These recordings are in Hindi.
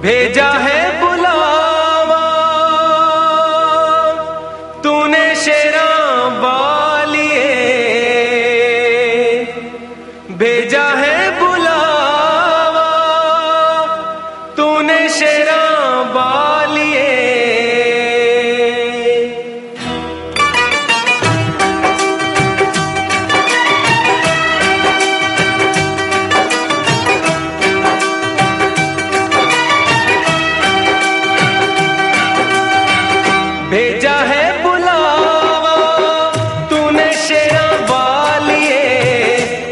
भेजा है बुलावा। तूने शेरा वालिए। भेजा है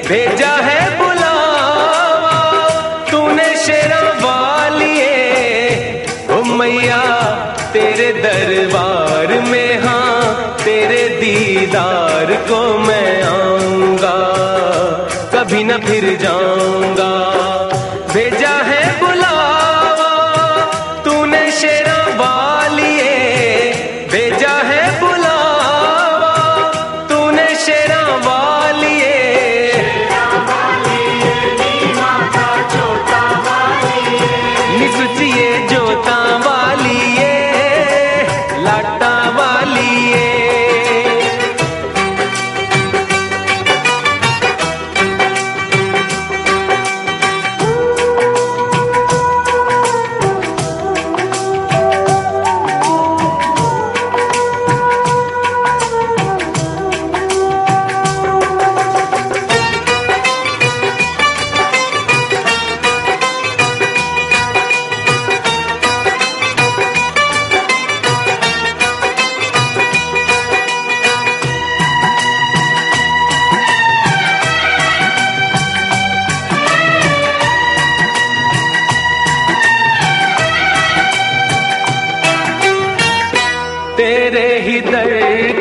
भेजा है बुलावा, तूने शेरा वालिए। ओ मैया, तेरे दरबार में हाँ तेरे दीदार को मैं आऊँगा, कभी न फिर जाऊँगा। तेरे ही दर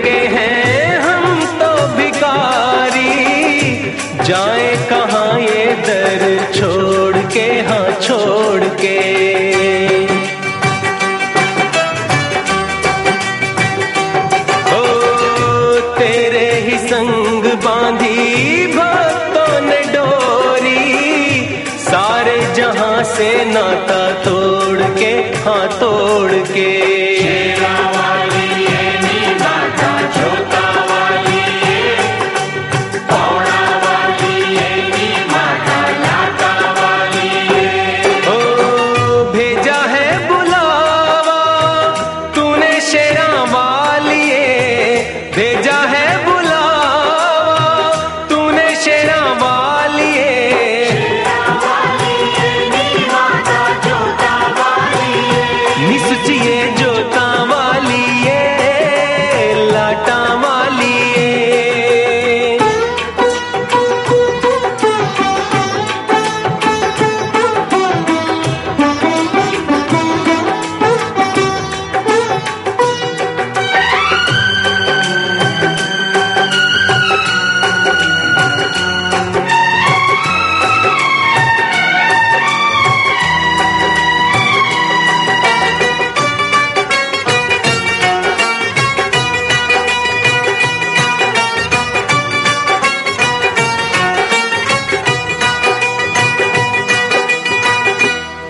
के हैं हम तो भिकारी जाए कहाँ ये दर छोड़ के? हाँ छोड़ के। ओ, तेरे ही संग बांधी भक्तों ने डोरी। सारे जहाँ से नाता तोड़ के? हाँ तोड़ के।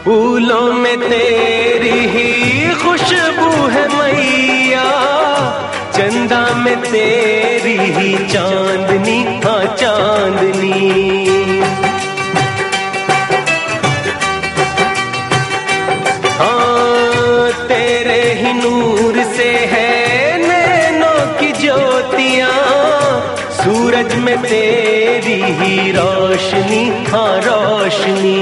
फूलों में तेरी ही खुशबू है मैया। चंदा में तेरी ही चांदनी हाँ चांदनी। हाँ तेरे ही नूर से है नैनों की ज्योतियाँ। सूरज में तेरी ही रोशनी हाँ रोशनी।